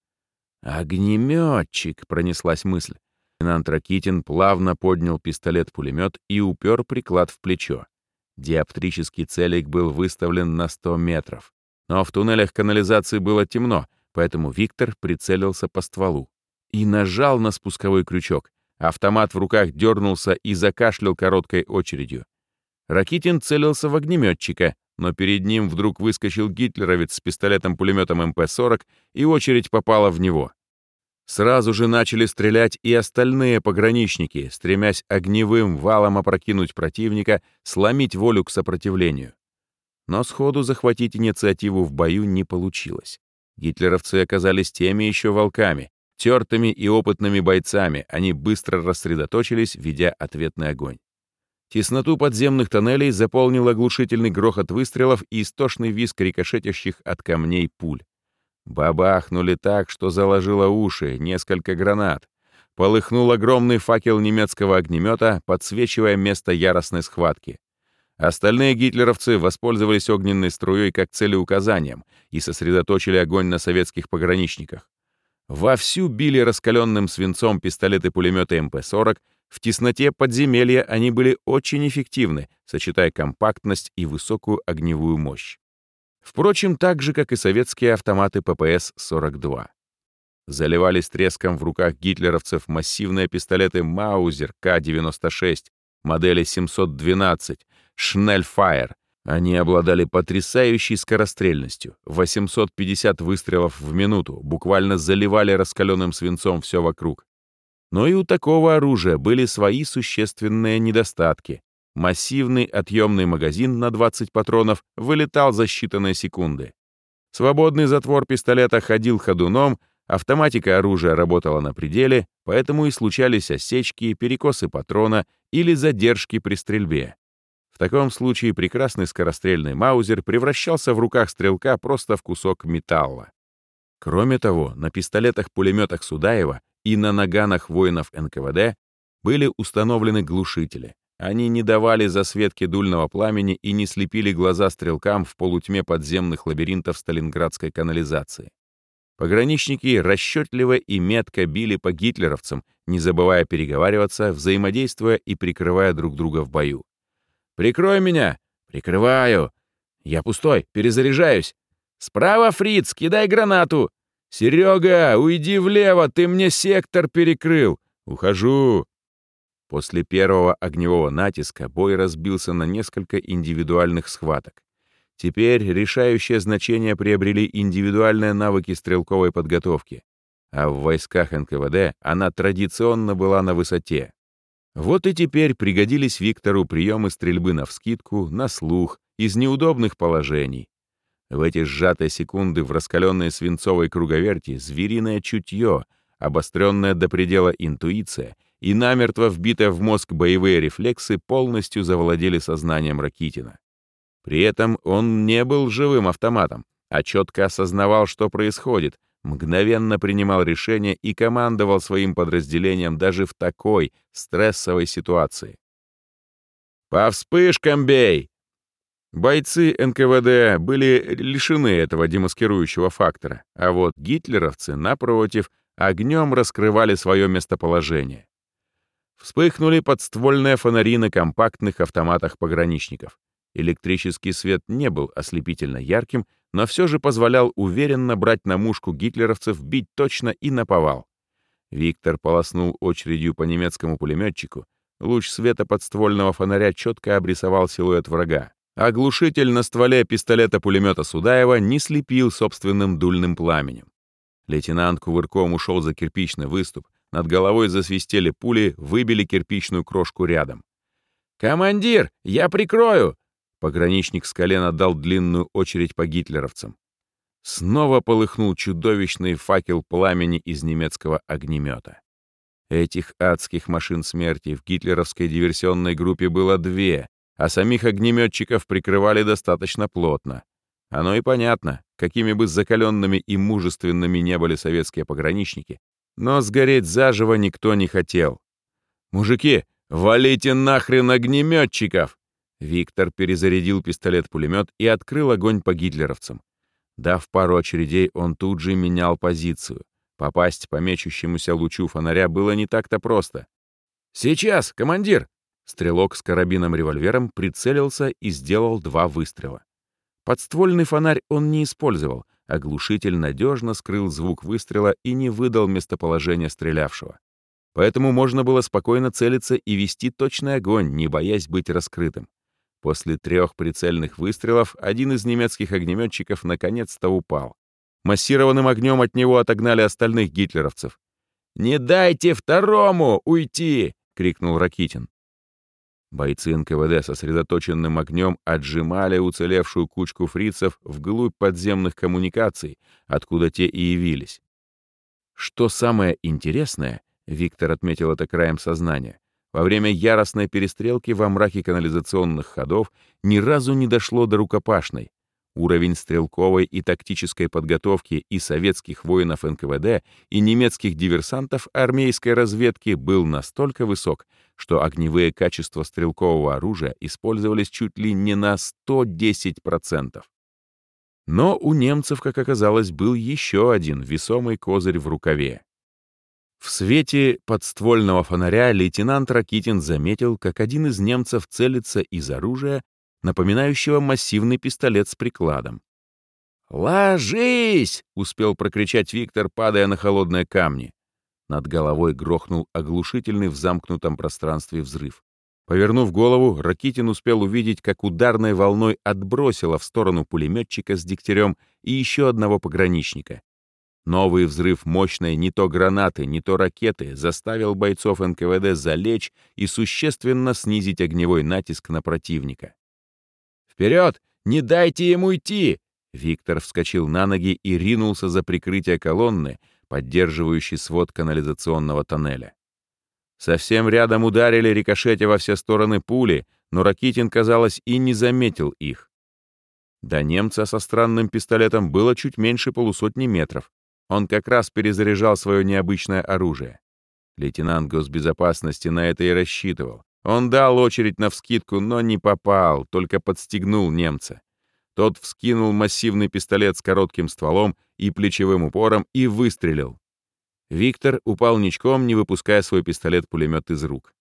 «Огнеметчик!» — пронеслась мысль. Лейтенант Ракитин плавно поднял пистолет-пулемет и упер приклад в плечо. Диоптрический целик был выставлен на 100 метров. Но в туннелях канализации было темно, поэтому Виктор прицелился по стволу и нажал на спусковой крючок. Автомат в руках дернулся и закашлял короткой очередью. Ракитин целился в огнеметчика, но перед ним вдруг выскочил гитлеровец с пистолетом-пулеметом МП-40, и очередь попала в него. Сразу же начали стрелять и остальные пограничники, стремясь огневым валом опрокинуть противника, сломить волю к сопротивлению. Но сходу захватить инициативу в бою не получилось. Гитлеровцы оказались теми еще волками, тертыми и опытными бойцами, они быстро рассредоточились, ведя ответный огонь. Тесноту подземных тоннелей заполнил оглушительный грохот выстрелов и истошный визг рикошетящих от камней пуль. Бабахнули так, что заложило уши, несколько гранат. Полыхнул огромный факел немецкого огнемета, подсвечивая место яростной схватки. Остальные гитлеровцы воспользовались огненной струей как целеуказанием и сосредоточили огонь на советских пограничниках. Вовсю били раскаленным свинцом пистолеты-пулеметы МП-40, в тесноте подземелья они были очень эффективны, сочетая компактность и высокую огневую мощь. Впрочем, так же, как и советские автоматы ППС-42. Заливались треском в руках гитлеровцев массивные пистолеты Маузер К-96, модели 712, Шнельфайр. Они обладали потрясающей скорострельностью. 850 выстрелов в минуту, буквально заливали раскаленным свинцом все вокруг. Но и у такого оружия были свои существенные недостатки. Массивный отъемный магазин на 20 патронов вылетал за считанные секунды. Свободный затвор пистолета ходил ходуном, автоматика оружия работала на пределе, поэтому и случались осечки, перекосы патрона или задержки при стрельбе. В таком случае прекрасный скорострельный маузер превращался в руках стрелка просто в кусок металла. Кроме того, на пистолетах-пулеметах Судаева и на наганах воинов НКВД были установлены глушители. Они не давали засветки дульного пламени и не слепили глаза стрелкам в полутьме подземных лабиринтов сталинградской канализации. Пограничники расчетливо и метко били по гитлеровцам, не забывая переговариваться, взаимодействуя и прикрывая друг друга в бою. «Прикрой меня!» «Прикрываю!» «Я пустой, перезаряжаюсь!» «Справа, фриц, кидай гранату!» «Серега, уйди влево, ты мне сектор перекрыл!» «Ухожу!» После первого огневого натиска бой разбился на несколько индивидуальных схваток. Теперь решающее значение приобрели индивидуальные навыки стрелковой подготовки, а в войсках НКВД она традиционно была на высоте. Вот и теперь пригодились Виктору приемы стрельбы навскидку, на слух, из неудобных положений. В эти сжатые секунды в раскаленной свинцовой круговерти звериное чутье, обостренная до предела интуиция и намертво вбитые в мозг боевые рефлексы полностью завладели сознанием Ракитина. При этом он не был живым автоматом, а четко осознавал, что происходит, мгновенно принимал решения и командовал своим подразделением даже в такой стрессовой ситуации. «По вспышкам бей!» Бойцы НКВД были лишены этого демаскирующего фактора, а вот гитлеровцы, напротив, огнем раскрывали свое местоположение. Вспыхнули подствольные фонари на компактных автоматах пограничников. Электрический свет не был ослепительно ярким, но все же позволял уверенно брать на мушку гитлеровцев, бить точно и наповал. Виктор полоснул очередью по немецкому пулеметчику. Луч света подствольного фонаря четко обрисовал силуэт врага. Оглушитель на стволе пистолета-пулемета Судаева не слепил собственным дульным пламенем. Лейтенант кувырком ушел за кирпичный выступ, над головой засвистели пули, выбили кирпичную крошку рядом. «Командир, я прикрою!» Пограничник с колена дал длинную очередь по гитлеровцам. Снова полыхнул чудовищный факел пламени из немецкого огнемета. Этих адских машин смерти в гитлеровской диверсионной группе было две, а самих огнеметчиков прикрывали достаточно плотно. Оно и понятно, какими бы закаленными и мужественными не были советские пограничники, но сгореть заживо никто не хотел. «Мужики, валите нахрен огнеметчиков!» Виктор перезарядил пистолет-пулемет и открыл огонь по гитлеровцам. Дав пару очередей, он тут же менял позицию. Попасть по мечущемуся лучу фонаря было не так-то просто. «Сейчас, командир!» Стрелок с карабином-револьвером прицелился и сделал два выстрела. Подствольный фонарь он не использовал, Оглушитель надежно скрыл звук выстрела и не выдал местоположение стрелявшего. Поэтому можно было спокойно целиться и вести точный огонь, не боясь быть раскрытым. После трех прицельных выстрелов один из немецких огнеметчиков наконец-то упал. Массированным огнем от него отогнали остальных гитлеровцев. «Не дайте второму уйти!» — крикнул Ракитин. Бойцы НКВД сосредоточенным огнем отжимали уцелевшую кучку фрицев вглубь подземных коммуникаций, откуда те и явились. Что самое интересное, Виктор отметил это краем сознания, во время яростной перестрелки во мраке канализационных ходов ни разу не дошло до рукопашной. Уровень стрелковой и тактической подготовки и советских воинов НКВД, и немецких диверсантов армейской разведки был настолько высок, что огневые качества стрелкового оружия использовались чуть ли не на 110%. Но у немцев, как оказалось, был еще один весомый козырь в рукаве. В свете подствольного фонаря лейтенант Ракитин заметил, как один из немцев целится из оружия, напоминающего массивный пистолет с прикладом. «Ложись!» — успел прокричать Виктор, падая на холодные камни. Над головой грохнул оглушительный в замкнутом пространстве взрыв. Повернув голову, Ракитин успел увидеть, как ударной волной отбросило в сторону пулеметчика с дегтярем и еще одного пограничника. Новый взрыв мощной не то гранаты, не то ракеты заставил бойцов НКВД залечь и существенно снизить огневой натиск на противника. «Вперед! Не дайте ему идти!» Виктор вскочил на ноги и ринулся за прикрытие колонны, поддерживающей свод канализационного тоннеля. Совсем рядом ударили рикошетя во все стороны пули, но Ракитин, казалось, и не заметил их. До немца со странным пистолетом было чуть меньше полусотни метров. Он как раз перезаряжал свое необычное оружие. Лейтенант госбезопасности на это и рассчитывал. Он дал очередь навскидку, но не попал, только подстегнул немца. Тот вскинул массивный пистолет с коротким стволом и плечевым упором и выстрелил. Виктор упал ничком, не выпуская свой пистолет-пулемет из рук.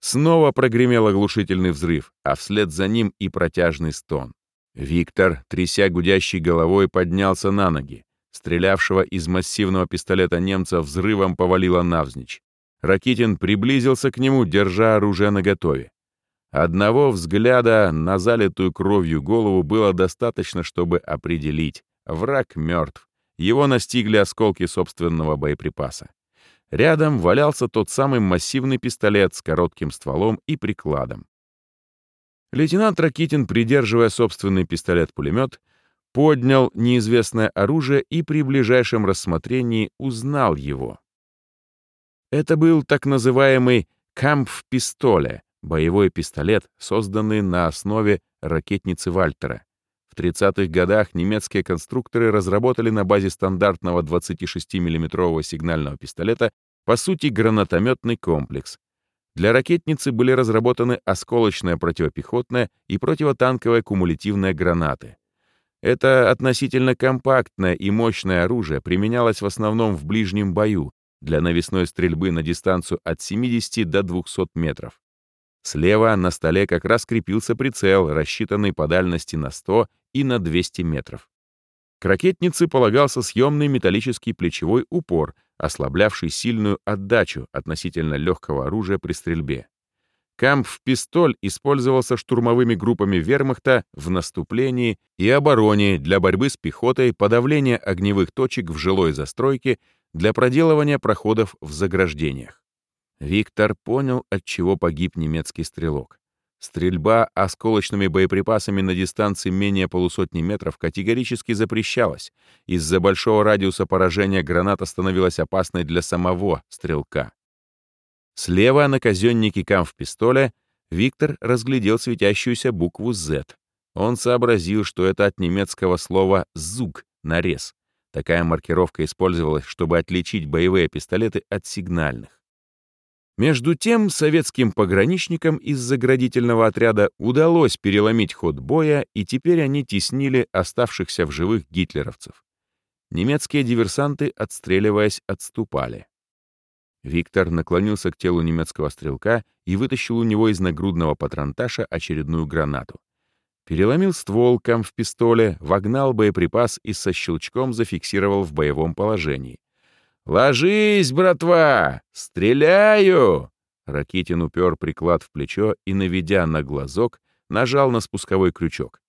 Снова прогремел оглушительный взрыв, а вслед за ним и протяжный стон. Виктор, тряся гудящей головой, поднялся на ноги. Стрелявшего из массивного пистолета немца взрывом повалило навзничь. Ракитин приблизился к нему, держа оружие наготове. Одного взгляда на залитую кровью голову было достаточно, чтобы определить — враг мертв. Его настигли осколки собственного боеприпаса. Рядом валялся тот самый массивный пистолет с коротким стволом и прикладом. Лейтенант Ракитин, придерживая собственный пистолет-пулемет, поднял неизвестное оружие и при ближайшем рассмотрении узнал его. Это был так называемый «кампф-пистоле» — боевой пистолет, созданный на основе ракетницы Вальтера. В 30-х годах немецкие конструкторы разработали на базе стандартного 26 миллиметрового сигнального пистолета по сути гранатометный комплекс. Для ракетницы были разработаны осколочная противопехотная и противотанковая кумулятивная гранаты. Это относительно компактное и мощное оружие применялось в основном в ближнем бою для навесной стрельбы на дистанцию от 70 до 200 метров. Слева на столе как раз крепился прицел, рассчитанный по дальности на 100 и на 200 метров. К ракетнице полагался съемный металлический плечевой упор, ослаблявший сильную отдачу относительно легкого оружия при стрельбе. Кампф-пистоль использовался штурмовыми группами вермахта в наступлении и обороне для борьбы с пехотой, подавления огневых точек в жилой застройке, для проделывания проходов в заграждениях. Виктор понял, от чего погиб немецкий стрелок. Стрельба осколочными боеприпасами на дистанции менее полусотни метров категорически запрещалась. Из-за большого радиуса поражения граната становилась опасной для самого стрелка. Слева на казённике камф-пистоля Виктор разглядел светящуюся букву Z. Он сообразил, что это от немецкого слова «зуг» — нарез. Такая маркировка использовалась, чтобы отличить боевые пистолеты от сигнальных. Между тем, советским пограничникам из заградительного отряда удалось переломить ход боя, и теперь они теснили оставшихся в живых гитлеровцев. Немецкие диверсанты, отстреливаясь, отступали. Виктор наклонился к телу немецкого стрелка и вытащил у него из нагрудного патронташа очередную гранату. Переломил ствол в пистоле, вогнал боеприпас и со щелчком зафиксировал в боевом положении. «Ложись, братва! Стреляю!» Ракитин упер приклад в плечо и, наведя на глазок, нажал на спусковой крючок.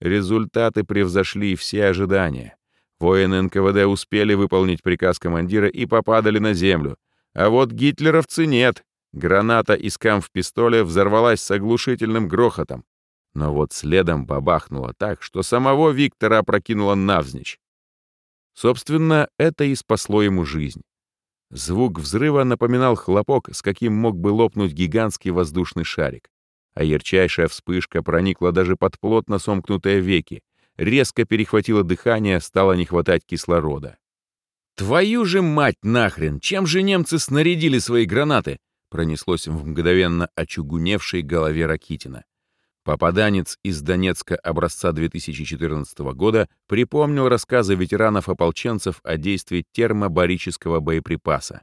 Результаты превзошли все ожидания. Воины НКВД успели выполнить приказ командира и попадали на землю. А вот гитлеровцы нет. Граната из камф-пистоля взорвалась с оглушительным грохотом. Но вот следом бабахнуло так, что самого Виктора опрокинуло навзничь. Собственно, это и спасло ему жизнь. Звук взрыва напоминал хлопок, с каким мог бы лопнуть гигантский воздушный шарик. А ярчайшая вспышка проникла даже под плотно сомкнутые веки, резко перехватило дыхание, стало не хватать кислорода. «Твою же мать нахрен! Чем же немцы снарядили свои гранаты?» пронеслось в мгновенно очугуневшей голове Ракитина. Попаданец из Донецка образца 2014 года припомнил рассказы ветеранов-ополченцев о действии термобарического боеприпаса.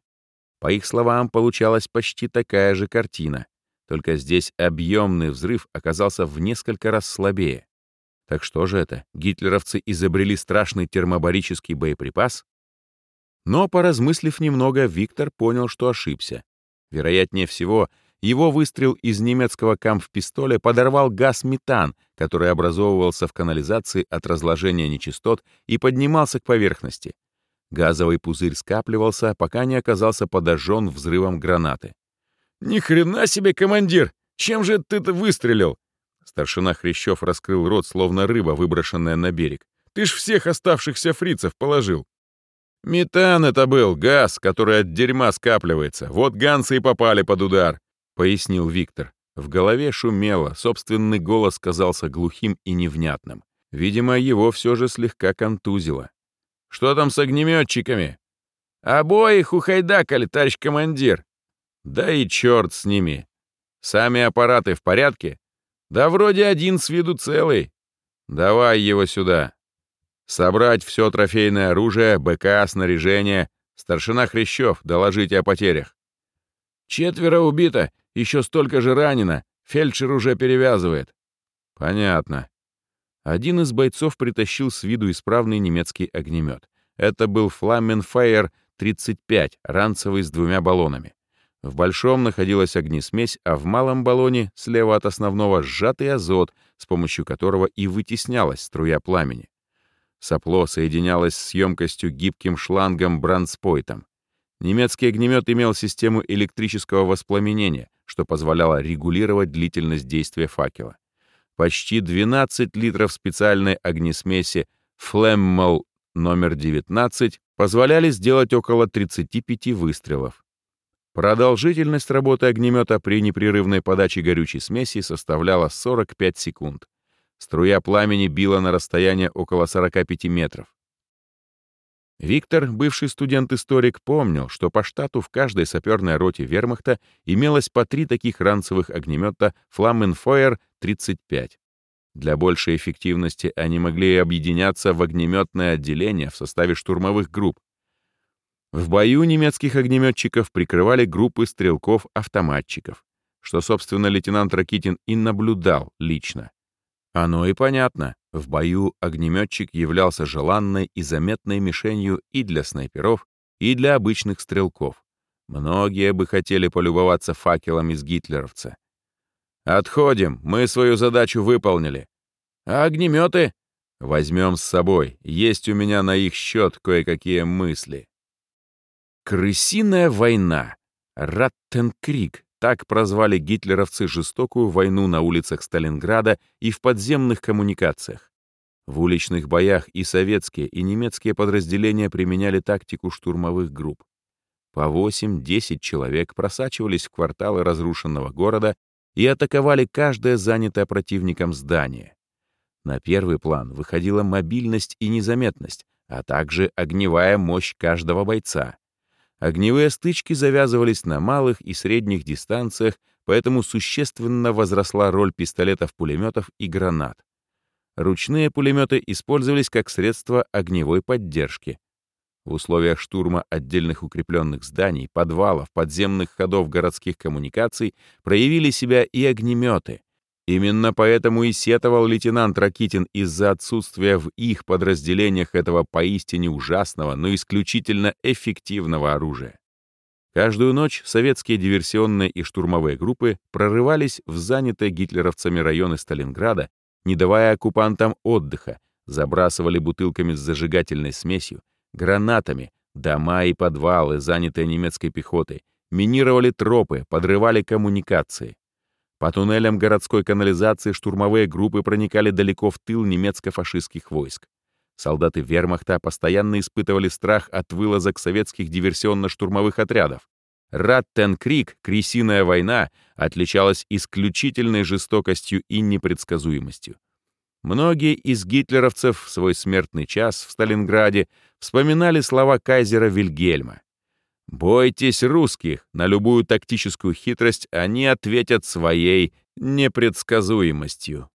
По их словам, получалась почти такая же картина, только здесь объемный взрыв оказался в несколько раз слабее. Так что же это, гитлеровцы изобрели страшный термобарический боеприпас? Но, поразмыслив немного, Виктор понял, что ошибся. Вероятнее всего, его выстрел из немецкого камф-пистоля подорвал газ метан, который образовывался в канализации от разложения нечистот и поднимался к поверхности. Газовый пузырь скапливался, пока не оказался подожжен взрывом гранаты. «Ни хрена себе, командир! Чем же ты-то выстрелил?» Старшина Хрящев раскрыл рот, словно рыба, выброшенная на берег. «Ты ж всех оставшихся фрицев положил!» «Метан это был, газ, который от дерьма скапливается. Вот ганцы и попали под удар. — пояснил Виктор. В голове шумело, собственный голос казался глухим и невнятным. Видимо, его все же слегка контузило. «Что там с огнеметчиками?» «Обоих ухайдакали, товарищ командир!» «Да и черт с ними! Сами аппараты в порядке?» «Да вроде один с виду целый. Давай его сюда. Собрать все трофейное оружие, БК, снаряжение. Старшина Хрящев, доложите о потерях». «Четверо убито еще столько же ранено. Фельдшер уже перевязывает». «Понятно». Один из бойцов притащил с виду исправный немецкий огнемет. Это был Фламменфайер 35, ранцевый с двумя баллонами. В большом находилась огнесмесь, а в малом баллоне, слева от основного, сжатый азот, с помощью которого и вытеснялась струя пламени. Сопло соединялось с емкостью гибким шлангом бранспойтом. Немецкий огнемет имел систему электрического воспламенения, что позволяло регулировать длительность действия факела. Почти 12 литров специальной огнесмеси Flemmel номер 19 позволяли сделать около 35 выстрелов. Продолжительность работы огнемета при непрерывной подаче горючей смеси составляла 45 секунд. Струя пламени била на расстояние около 45 метров. Виктор, бывший студент-историк, помнил, что по штату в каждой саперной роте вермахта имелось по три таких ранцевых огнемета Flammenfeuer-35. Для большей эффективности они могли объединяться в огнеметное отделение в составе штурмовых групп. В бою немецких огнеметчиков прикрывали группы стрелков-автоматчиков, что, собственно, лейтенант Ракитин и наблюдал лично. Оно и понятно. В бою огнеметчик являлся желанной и заметной мишенью и для снайперов, и для обычных стрелков. Многие бы хотели полюбоваться факелом из гитлеровца. «Отходим, мы свою задачу выполнили. А огнеметы? Возьмем с собой, есть у меня на их счет кое-какие мысли». Крысиная война. Раттенкрик так прозвали гитлеровцы жестокую войну на улицах Сталинграда и в подземных коммуникациях. В уличных боях и советские, и немецкие подразделения применяли тактику штурмовых групп. По 8-10 человек просачивались в кварталы разрушенного города и атаковали каждое занятое противником здание. На первый план выходила мобильность и незаметность, а также огневая мощь каждого бойца. Огневые стычки завязывались на малых и средних дистанциях, поэтому существенно возросла роль пистолетов-пулеметов и гранат. Ручные пулеметы использовались как средство огневой поддержки. В условиях штурма отдельных укрепленных зданий, подвалов, подземных ходов городских коммуникаций проявили себя и огнеметы, Именно поэтому и сетовал лейтенант Ракитин из-за отсутствия в их подразделениях этого поистине ужасного, но исключительно эффективного оружия. Каждую ночь советские диверсионные и штурмовые группы прорывались в занятые гитлеровцами районы Сталинграда, не давая оккупантам отдыха, забрасывали бутылками с зажигательной смесью, гранатами, дома и подвалы, занятые немецкой пехотой, минировали тропы, подрывали коммуникации. По туннелям городской канализации штурмовые группы проникали далеко в тыл немецко-фашистских войск. Солдаты вермахта постоянно испытывали страх от вылазок советских диверсионно-штурмовых отрядов. Раттен-Крик, крысиная война, отличалась исключительной жестокостью и непредсказуемостью. Многие из гитлеровцев в свой смертный час в Сталинграде вспоминали слова кайзера Вильгельма. «Бойтесь русских, на любую тактическую хитрость они ответят своей непредсказуемостью».